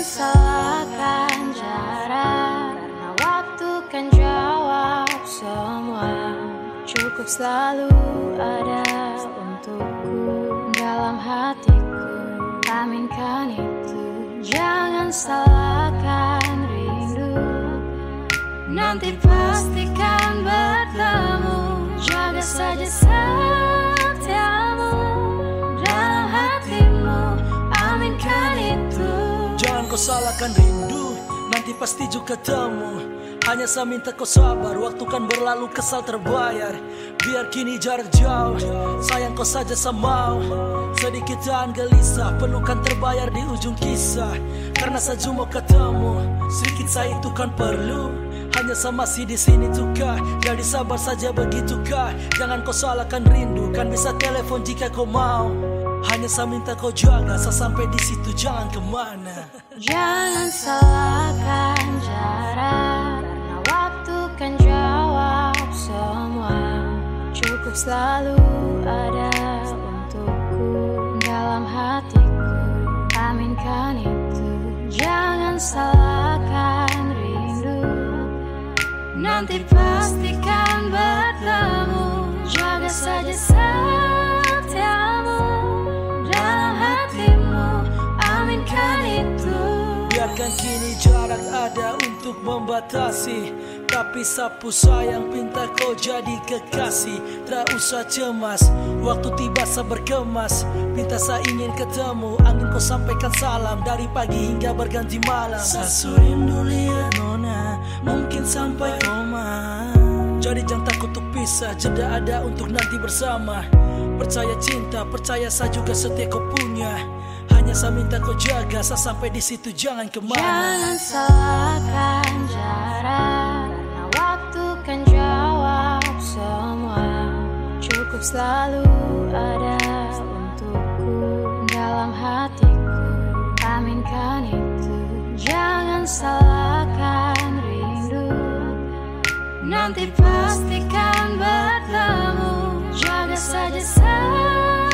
salahkan jarak Karena waktu kan jawab semua. Cukup selalu ada untukku Dalam hatiku. Aminkan itu. Jangan salahkan rindu. Nanti pastikan bertemu. Jaga saja setiamu kau salahkan rindu Nanti pasti juga temu. Hanya saya minta kau sabar Waktu kan berlalu kesal terbayar. Biar kini jarak jauh Sayang kau saja saya mau. Sedikit jangan gelisah Penuh kan terbayar di ujung kisah. Karena saya cuma ketemu Sedikit saya itu kan perlu. Hanya saya masih di sini juga Jadi sabar saja begitukah. Jangan kau salahkan rindu Kan bisa telepon jika kau mau hanya saya minta kau jaga Saya sampai di situ jangan ke mana Jangan salahkan jarak Karena waktu kan jawab semua. Cukup selalu ada untukku Dalam hatiku. Aminkan itu Jangan salahkan rindu. Nanti pastikan Biarkan kini jarak ada untuk membatasi. Tapi sapu sayang pinta kau jadi kekasih. Tak usah cemas Waktu tiba saya berkemas. Pinta saya ingin ketemu Angin kau sampaikan salam. Dari pagi hingga berganti malam. Saya rindu nona Mungkin sampai koma. Jadi jangan takut untuk pisah Jeda ada untuk nanti bersama. Percaya cinta, percaya saya juga setia kau punya saya minta kau jaga sampai di situ jangan ke mana? Jangan salahkan jarak Karena waktu kan jawab semua. Cukup selalu ada untukku Dalam hatiku. Aminkan itu Jangan salahkan rindu. Nanti pastikan bertemu Jaga saja saya